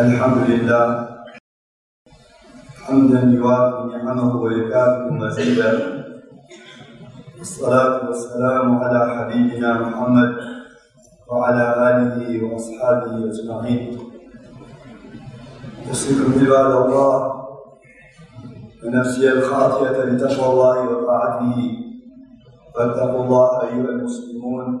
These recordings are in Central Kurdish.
الحمد لله حمدا يوافي نعمه ويكافئ مزيدا والصلاة والسلام على حبيبنا محمد وعلى آله وأصحابه أجمعين أوصيكم عباد الله ونفسي الخاطئة بتقوى الله وطاعته فاتقوا الله أيها المسلمون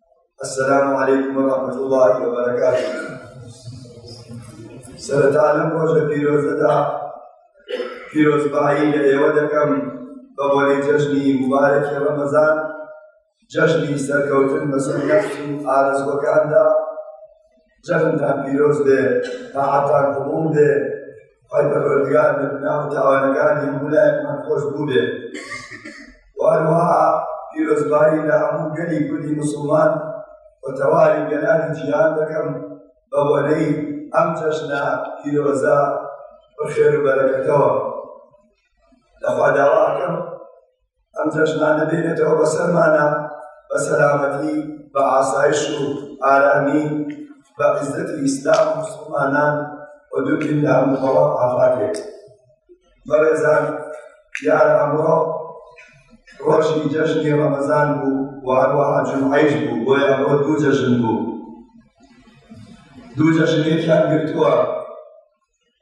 السلام علیکم و رحمت الله و برکاته سەرەتا لەم ڕۆژە پیرۆزەدا پیرۆزبایی لە ئێوە دەکەم بە وەری جەژنی مبارەکی ڕەمەزان جەژنی سەرکەوتن بەسەر نەفس و ئارەزوەکاندا جەختتان پیرۆز بێ تاعەتان قبوڵ بێ خی پەروەردگار لە گوناه و تاوانەکانی هەموو لایەکمان خۆش بوو بێ وهروەها پیرۆزبایی لە هەموو گەلی کوردی مسلمان و تەواوی گەلانی جیهان دەکەم بە وەنەی ئەم جەژنە پیرۆزە بەخێر و بەرەکەتەوە لەخوا داواکەم ئەم جەژنانە بێنێتەوە بەسەرمانە بە سەلامەتی بە ئاسایش و ئارامی بە عزەتی ئیسلام مسلمانان و دوکین لە هەموو بەڵا ئافاێت بەڕێزان دیار ئەمڕۆ ڕۆژی جەژنی ڕەمەزان بوو و هەروەها جمعیش بوو بۆیە ئەمڕۆ دوو جەژن بوو دوو جەژنێکیان گرتووە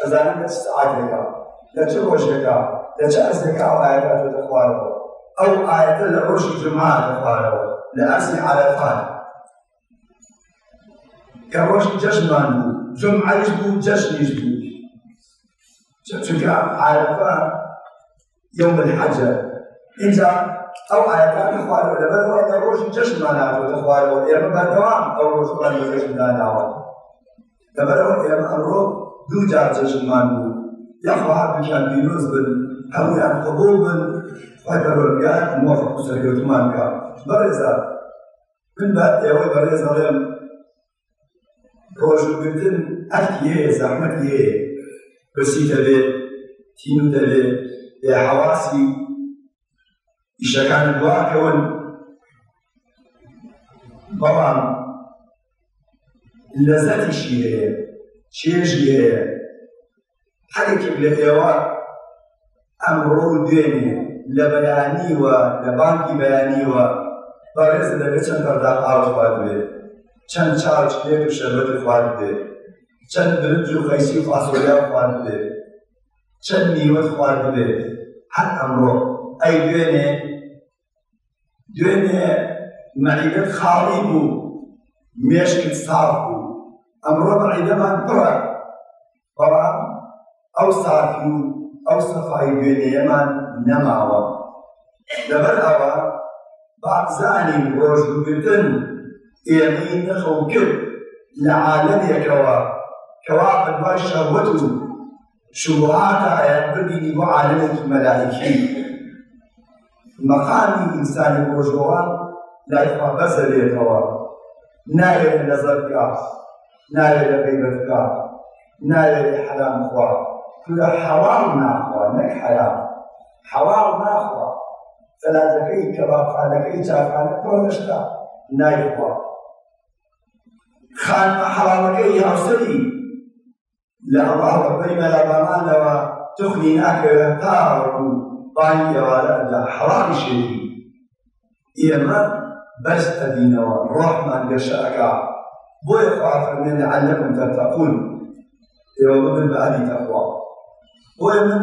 ئەزانم لە چ سەعاتێکە لە چ ڕۆژێکە لە چ ئەرزێکە ئەو ئاەتە ئەتۆتە خوارەوە ئەو ئاەتە لە ڕۆژی جمعە لە خوارەوە لە ئەرزی عەرەفات کە ڕۆژی جەژمان بوو جمعەش بوو جەژنیش بوو چونکە عەرەفە یوم الحجە اینجا ئەو ئاەتانی خوارەوە لەبەرەوە لە ڕۆژی جەشمان ناوەتە خوارەوە ئێمە بەردەوام ئەو ڕۆژمان لە جەشندا ناوە لەبەرەوە ئێمە ئەمڕۆ دوو جار جەشنمان بوو یاخوا هەردووشان پیرۆز بن هەمویان قبول بن خی پەرۆرگار مۆفق و سەرکەوتمان بکە بەڕێزە من بە ئێوەی بەڕێز دەڵێم ڕۆژوگرتن ئەرکی هەیە زەحمەتی هەیە پرسی دەبێت تین دەبێت بێ حەواسی ئیشەکان دواکەون بەڵام لەزەتیشی هەیە چێژی هەیە هەرێکێک لە ئێوە ئەمڕۆ و دوێنێ لە بەیانیوە لە بانکی بەیانیوە بەڕێز دەبێت چەند بەرداخ ئاوت خوارد بێت چەند چاو چلێت و شەربەتی خوارد بێت چەند برنج و قەیسی و فاسۆلیا خوارد بێت چەند میوەت خوارد بێت هەر ئەمڕۆ ئەی دوێنێ دوێنێ مەعیدەت خاڵی بوو مێشکت ساڵ بوو ئەمڕۆ مەعیدەمان پڕە بەڵام ئەو سافی و ئەو سەفای دوێنێمان نەماوە لەبەر ئەوە بابزانین ڕۆژگرتن ئێمەی نەخەو کرد لە عالەمێکەوە کەوا بەدوای شەهوەت و شوهات عیان ببینی بۆ عالمێکی مەلایکی مەقامی ئینسانی ڕۆژەوە لای خوا بەزە بێتەوە ناوێت نەزەر بکا ناوێت لە غیبەت بکا ناوێت لە حەرام خوا تو لە حەڵاڵ ناخوا نەک حەرام حەڵاڵ ناخوا سەلاتەکەی کەبابخانەکەی چاخانە پڕ نشتا نایخوا خانمە حەڵاڵەکەی هاوسەری لە ئەو هەڵبەپەری مەلابامانەوە تخمی ناکەوێت تاوەکو بانگی ئێوارە ئەدا حەڵاڵی شێتی ئێمە بەس ئەبینەوە ڕۆحمان گەشە ئەگا بۆیە خوا فەرمێ لەعەلەکم تەتەقون ئێوە ببن بە ئەهلی تەقوا بۆیە من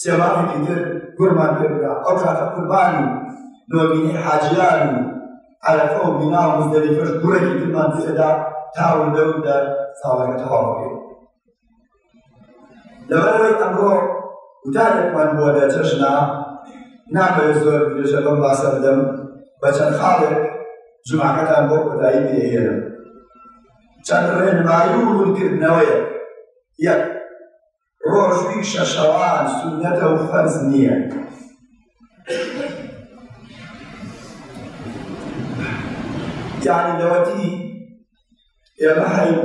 سێ مانگێکی تر گورمان پێ بدا ئەو کاتە قوربانی نۆمینەی حاجیان و عەرەفە و مینا و مزدەلیفەش گوڕێکی ترمان پێدا تا وردە وردە ساڵەکە تەواو بکەین لەبەرەوەی ئەمڕۆ وتارێکمان بووە لە جەژنا نابێت زۆر درێژە بەم باسە بدەم بە چەند خاڵێک جمعەکەتان بۆ کۆتایی پێهێنم چەند ڕێنمایی و ونکردنەوەیە یەک ڕۆژووی شەشەوان سونەتە و فەرز نییە یعنی لەوەتی ئێمە هەین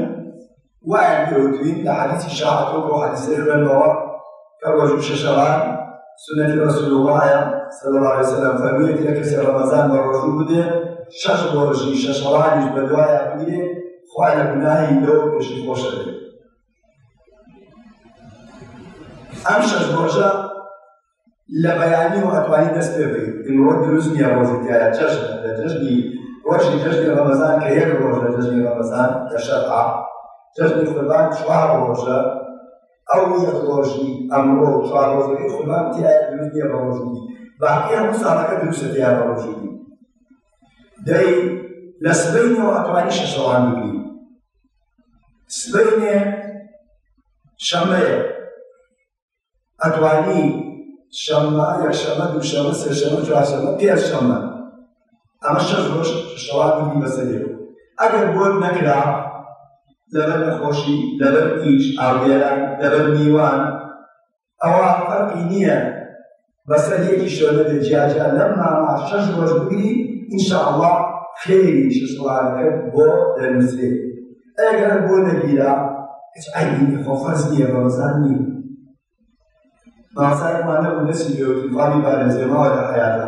وایە پێوتوین لە حەدیثی شاعتۆ بۆ حەدیثی خوێنەوە کە ڕۆژوو شەشەوان سنەتی ڕسول وڵایە سەلواری سەلام فەرموویەت لە کەسی ڕەمەزان بە ڕۆژوو بدێ شەش ڕۆژی شەشەوانیش بە دوایە بگرێ خوای لە گوناهی لەوە پێشی خۆشە بێت ئەم شەش ڕۆژە لە بەیانی و ئەتوانی دەست پێ بکەیت ئمڕۆ دروست نییە ڕۆژی دیارە جەژن لە جەژنی ڕۆژی جەژنی ڕەمەزان کە یەک ڕۆژ لە جەژنی ڕەمەزان کە شەرعە جەژنی قوربان چوار ڕۆژە ئەو یەک ڕۆژی ئەمڕۆ و چوار ڕۆژەکەی قوربان تیایە دروست نییە بە ڕۆژی باقی هەموو ساڵەکە دروستە تیا بە ڕۆژی دەی لە سبەینەوە ئەتوانی شەشەوان بگری سبەینێ شەمەیە ئەتوانی شەمە یا شەمە دوو شەمە سێ شەمە چوار شەمە پێنج شەمە ئەمە شەش ڕۆژ شەوات بی بەسەرێ ئەگەر بۆت نەکرا لەبەر نەخۆشی لەبەر ئیش ئاودێران لەبەر میوان ئەوە فەرقی نییە بەسەر یەکی شەوەبێ جیاجیا لەم ماما شەش ڕۆژ بگری ئینشاءڵڵا خێری شەشوارەکەت بۆ دەنووسێ ئەگەر بۆ نەگیرا هیچ عیبی نیە خۆ فەرز نییە ڕەمەزان نییە ماسایەکمان نەبوو نەچی بێوتی ماڵی بارێزێماوە لە حەیاتا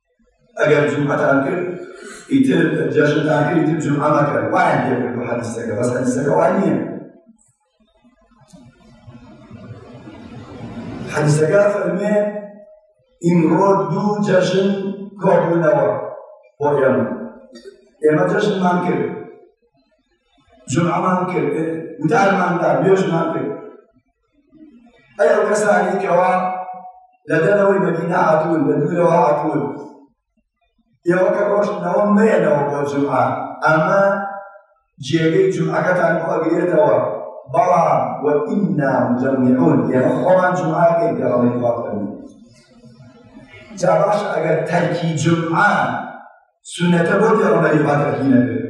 ئەگەر جمعەتان کرد ئیتر جەژنتان کرد ئیتر جمعە مەکە وایان پێ کرد و حەدیسەکە بەس حەدیسەکە وای نییە حەدیسەکە فەرمێ ئیمڕۆ دوو جەژن کۆبوونەوە بۆ ئێمە ئێمە جەژنمان کرد جمعەمان کرد وتارمان دا نوێژمان کرد ئەی ئەو کەسانی کەوا لە دەرەوەی مەدینە هاتوون لە دوورەوە هاتوون ئێوە کە ڕۆشتنەوە مێنەوە بۆ جمعە ئەمە جێگەی جمعەکەتان بۆ ئەگرێتەوە بەڵام وەئینا مجمعون یعنی خۆمان جمعەکەی پێڵەی خوا فەرمی جا باش ئەگەر تەرکی جمعە سونەتە بۆ پێڵەی خوا تەرکی نەکرد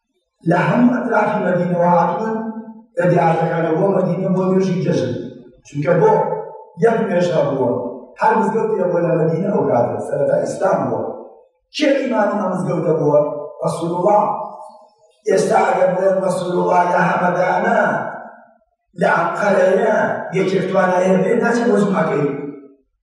لە هەموو ئەترافی مەدینەوە هاتوون لە دیارەکانە بۆ مەدینە بۆ نوێژی جەژن چونکە بۆ یەک نوێژە بووە هەر مزگەوتێ بۆ لە مەدینە ئەو کاتە سەرەتا ئیسلام بووە کێ ئیمانی ئەم مزگەوتە بووە رەسول الله ئێستا ئەگەر بڵێن رەسول الله لە هەمەدانە لە عەبقەرەیە یەکێک توانایە بێ ناچێت بۆ جمعەکەی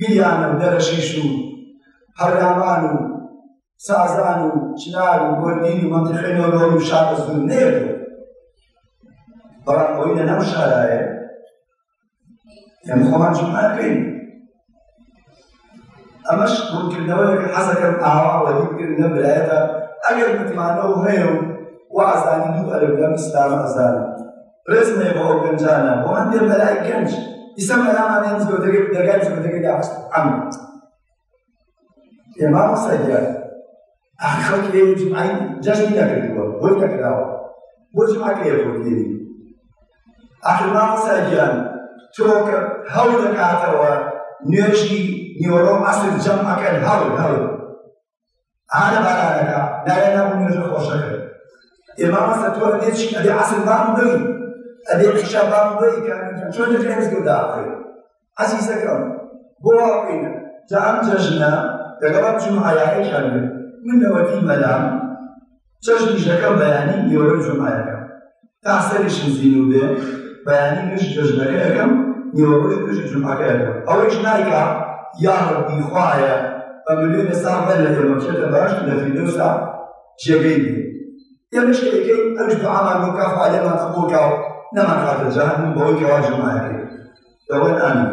گریانم دەرەشیش و هەورامان و سازان و چنار و گۆردین و مەنتیقی نۆرۆی و شارە زور نێرد بەڵام ئەوەی لە ناو شارایە ئێمە خۆمان جومانکەین ئەمەش ڕوونکردنەوەیە کە حەزەکەم ئاوا وەریکرد لە برایەتە ئەگەر متمانە و هەیە و وازانی دوو ئەرب لەم ئیسلامە ئەزانم ڕێزمێ بۆ ئەو گەنجانە بۆ هەندێک مەلای گەنج ئیستا مەلامانێ زۆرەکە دەگای زۆرەکە داخست ئەم ئێما سەدیار خەڵکی لێ جمعی جەژنی نەکردووە بۆی نەکراوە بۆ جمعەکە یە بۆ دێنی ئاخر مامە سەدیار تۆ کە هەوڵ دەکاتەوە نوێژی نیوەڕۆ عەسر جەمعەکەن هەوڵ هەوڵ عالە بارانەکە ناوێ نابوو نوێژە خۆشە کرد ئێمە مەسە تۆ ئەبێ چی ئەبێ عەسر بام بی ئەبێ عیشا بام بی کە چۆن لە خێز گەودا بکەین عەزیزەکەم بۆ واقعینە جا ئەم جەژنە لەگەڵ جمعایەکەی شەرگرت من لەوەتی مەلام چەشنیش لەگەڵ بەیانی نیوەرۆ جومعەکە تا سەریشم زینو بێ بەیانی نوێژ جەژنەکە یەکەم نیوەڕۆژ نوێژ جومعەکە یەکەم ئەوەیش نایکا یا ڕەبی خوایە بە ملیۆنە ساڵ هەر لە ئێمە بچێتە باش لە فیردەوسا جێگەی بێ ئێمەش کە ئەکەین ئەوش دوعامان بۆ کا خوا لێمان قبوڵ کا و نەمان خاتە جەهەنم بەوەی کەوا جومعەکەی دەوەن ئامین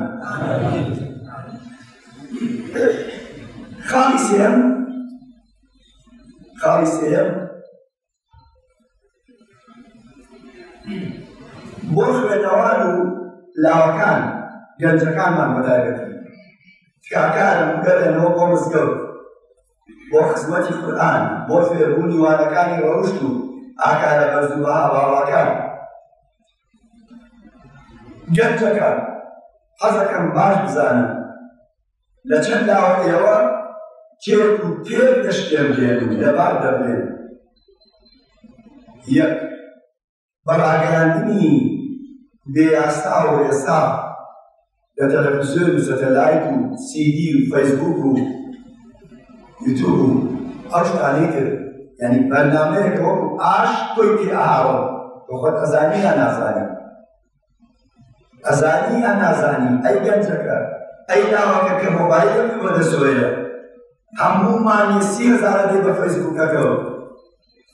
خاڵی سێم خاڵی سێم بۆ خوێنەوار و لاوەکان گەنجەکانمان بەتایبەتی تکاکان گەلێنەوە بۆ مزگەوت بۆ خزمەتی قورآن بۆ فێربوونی وانەکانی ڕەوشت و ئاکارە بەرزوبە باڵاکان گەنجەکان حەزەکەم باش بزانن لە چەند لاوەتەوە تێک و پێک دەشکێنرێن و لەبار دەبرێن یەک بەڕاگەیاندنی بێیاستا و ئێستا لە تەلەڤزیۆن و سەتەلایت و سیدی و فەیسبوک و یوتوب و ئەو شتانەی تر یعنی بەرنامەیەکە وەکو ئاش تۆی پێ ئاوە بەخۆت ئەزانی یا نازانی ئەزانی یا نازانی ئەی گەنجەکە ئەی لاوەکە کە مۆبایلە بۆ دەسۆیە هەموومانی سی هەزارە دێ بە فەیسبوکەکەەوە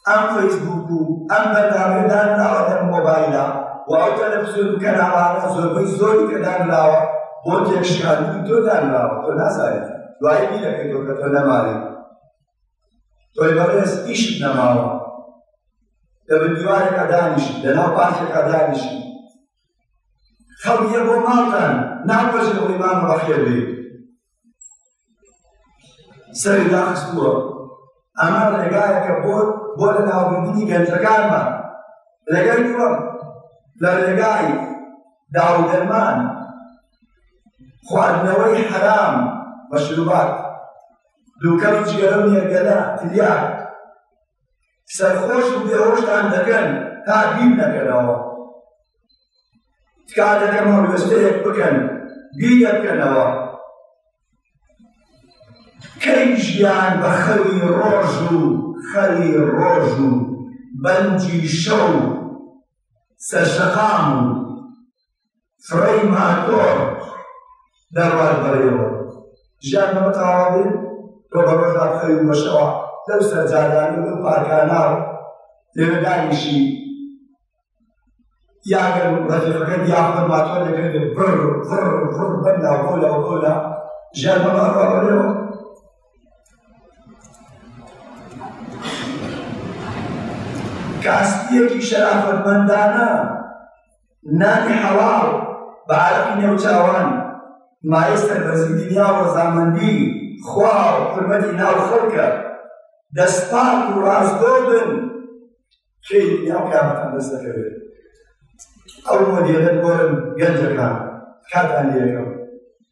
ئەم فەیسبوک و ئەم بەرداێدان ناوە دەم مۆبایلە و ئەو تەلەفزیۆن کەناڵانە زۆربەی زۆری کە دانراوە بۆ تێکشکاندنی تۆ دانراوە تۆ نازانیت دوایی بیرەکەی تۆ کە تۆ نەماێت تۆی بەڕێز ئیشت نەماوە لە بندیوارێکا دانیشی لەناو پارکێکا دانیشی خەڵکیە بۆ ماڵتان ناوەژێ ئەوەی مامە بەخێر بێ سەری داخستووە ئەمە ڕێگایەکە بۆ بۆ لە ناوبردنی گەنجەکانمان ڕێگای دووەم لە ڕێگای داودەرمان خواردنەوەی حەرام مەشروبات دوکەڵی جگەرە و نێرگەلە تریاک سەرخۆش و بێهۆشتان دەکەن تا بیر نەکەنەوە تکا دەکەم هەڵوێستەیەک بکەن بیر دەکەنەوە کەی ژیان بە خەوی ڕۆژ و خەوی ڕۆژ و بەنجی شەو سەرشەقام و فڕەی ماتۆڕ دەڕوات بەڕێوە ژیان بەمە تەواو بێت تۆ بە ڕۆژدا بخەوی بە شەوە لەو سەرجادانە و لەو پارکانە و لەوێ دانیشی یا گەر ڕەفیقەکەت یا خۆت ماتۆر دەکرێت بڕ بڕ بڕ بەر لاو بۆ لاو بۆ لا ژیان بەمە ئەڕوا بەڕێوە کاسپیەکی شەرافەتمەندانە نانی حەڵاڵ بە عەرەقی نێوچاوان مایەی سەربەرزی دنیا و ڕەزامەندی خوا و حورمەتی ناو خەڵکە دەست پاک و ڕاستگۆ بن کێی دنیا و قیامەتان دەست دەکەوێت ئەو مۆدێلە گۆرن گەنجەکان کاتان لێکەوە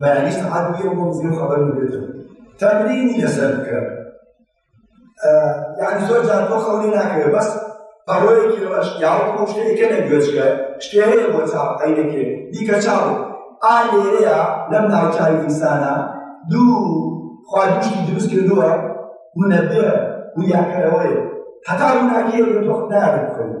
بەیانی سەعات دوێ بۆ بزنە خەبەر بێتن تەمرینی لەسەر بکە یعنی زۆر جار تۆ خەونی ناکەوێت بەس بەڕۆیەکی ڕەش یاوە بۆ شتێکە لە گوێچکە شتێ هەیە بۆ چاو عینەکێ بیکە چاو ئا لێرەیە لەم ناوچاوی ئینسانە دوو خوا دوشتی دروست کردووە منەبێ ویاکەرەوەی هەتا ڕووناکیە بێت وەخت نارێت بخەوی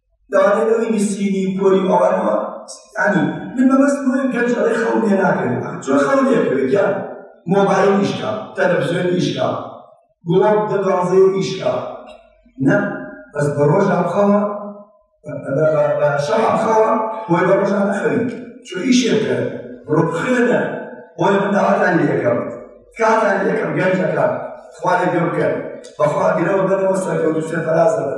دەوانێت ئەوی نسینی کۆری ئەوانەوە ئەنی من بەبست بۆی گەنج ئەڵێ خەڵ لێ ناکەوێت چۆن خەڵ لێکەوێت گیان مۆبایل ئیشکا تەلەڤزیۆن ئیشکا گوڵۆک دە دوازەیە ئیشکا نە بەس بە ڕۆژا بخەوە بە شەوا بخەوە بۆی بە ڕۆژا نەخەوی چۆ ئیشێکە ڕۆ بخوێنە بۆی من داواتان لێکەم کاتان لێکەم گەنجەکان خوارێ گەم کرد بەخوا گرەوە بەرەوە سەرکەوتو سێفەرازەوە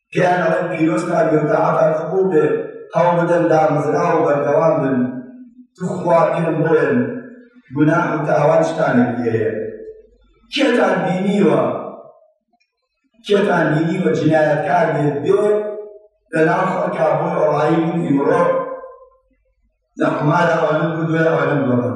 پێیان ئەڵێن پیرۆز کاک بێ تاعەتان قبوڵ بێ هەوڵ بدەن دامەزراوە و بەردەوام بن توخوا پێم بڵێن گوناح و تاوان شتانێک هەیە کێتان بینیوە کێتان بینیوە جنایەتکار بێت بێ لەناو خەڵکا بۆ ئەڵایی و ئیمڕۆ لە قمارە ئەوانم کردوێ ئەوانم دۆڕن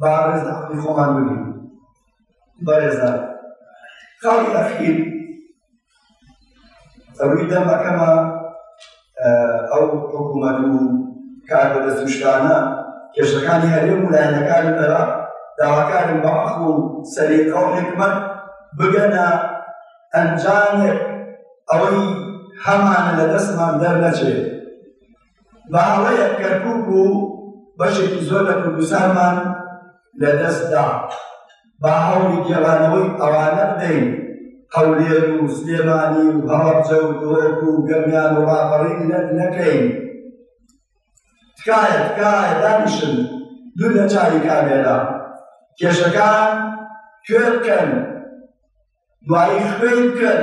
بەڕێز عقلی خۆمان ببین بەڕێزە خاڵی ئەخیر ڕووی دەمەکەمە ئەو حکوومەت و کار بە دەستوشتانە کێشەکانی هەرێم و لایەنەکانی عێراق داواکارم بە عەقڵ و سەلیقە و حکمەت بگەنە ئەنجامێک ئەوەی هەمانە لە دەستمان دەرنەچێت ماوەیە کەرکک و بەشێکی زۆر لە کوردستانمان لەدەستدا با هەوڵی گێڕانەوەی ئەوانە بدەین هەولێر و سلێمانی و هەڵەبجە و دۆک و گەرمیان و ڕاپەڕین لەت نەکەین تکایە تکایە دانیشن دوور لە چاوی کامێرا کێشەکان کوێ بکەن دوایی خوێی بکەن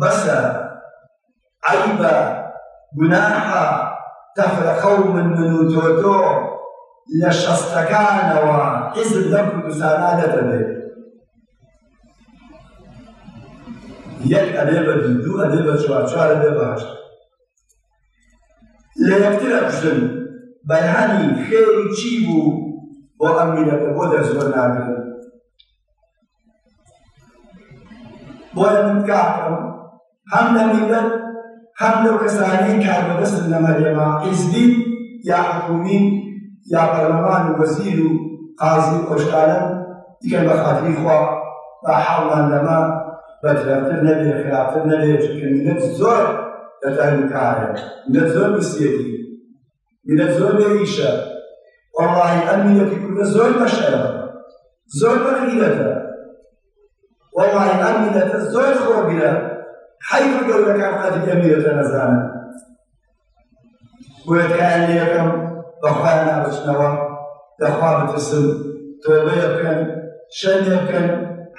بەسە عیبە گوناحە تەفرەقە و من من و تۆ تۆ لە شەستەکانەوە حیزب لەم کوردستانە دەدەبێت یەک ئەبێ بە دوو ئەبێ بە چوار چوار ئەبێ بە هەشت لە یەکتر ئەپشن بەرهەمی خێری چی بوو بۆ ئەم میلەتە بۆ دەرزۆر ناگرن بۆیە من کاکەم هەم لە میلەت هەم لەو کەسانی کاربەدەست لە مەرێما حیزبی یا حکومی یا پەرلەمان و وەزیر و قازی و ئەوشتانە ئیکەن بە خاتری خوا با حاڵمان لەمە بەدرەتر نەبێ خراپتر نەبێ چونکە میلەت زۆر دەتەنگ کارێک میلەت زۆر دوستێتی میلە زۆر بێریشە وەڵی ئەم میلەتی کوردە زۆر بەشەرە زۆر بەخیرەتە وەڵی ئەم میلەتە زۆر خۆگرە حەیف گەورەکان قەدی ئەم میلەتە نەزانن بۆیەکان لەکەم بەخوای نابچنەوە دەخوا بترسن تۆبەیە بکەن شەرێ بکەن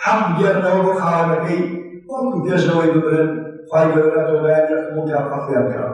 حەق بگەرنەوە بۆ خاوەنەکەی وەڵکو پێشەوەی ببرن خی گەورە تۆبیان یەکمونکە فەقیان بکەوە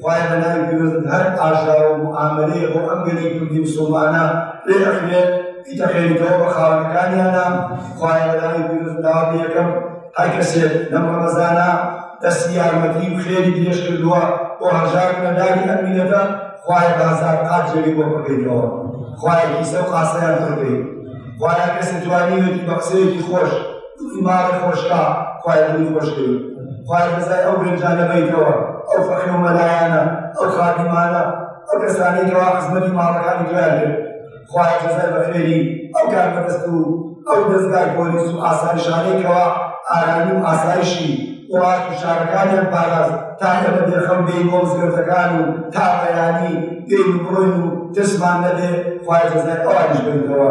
خوایە بە ناوی پیرۆزت هەر ئاژاوە و موئامەرەیە بۆ ئەم گەلی کوردی مسوڵمانە پێ ئەکرێت بیتە خێریتەوە بە خاوەنەکانیانە خوایە بە ناوی پیرۆزت داواتی یەکەم هەر کەسێک لەم ڕەمەزانە دەستی یارمەتی و خێری درێژ کردووە بۆ هەژار و نەداری ئەم میلەتە خوایە بە هەزار قات جێگەی بۆ بکەیتەوە خوایە کیسە و قاسەیان پڕکەی خوایە کەسێک توانیوێتی بە قسەیەکی خۆش مارە خۆشکا خوای دڵی خۆشکەی خوای بەزای ئەو گەنجانە بیتەوە ئەو فەقێ و مەلایانە ئەو خادیمانە ئەو کەسانەی کەوا خزمەتی ماڵەکانی تۆیان کرد خوای جەزای بەخێری ئەو کاربەدەست و ئەو دەستگای پۆلیس و ئاسایشانەی کەوا ئارامی و ئاسایشی وڵات و شارەکانیان پاراست تا ئێمە بێخەم بێین بۆ مزگەوتەکان و تا بەیانی بێین و بڕۆین و ترسمان نەبێ خوای جەزای ئەوانیش بێنەوە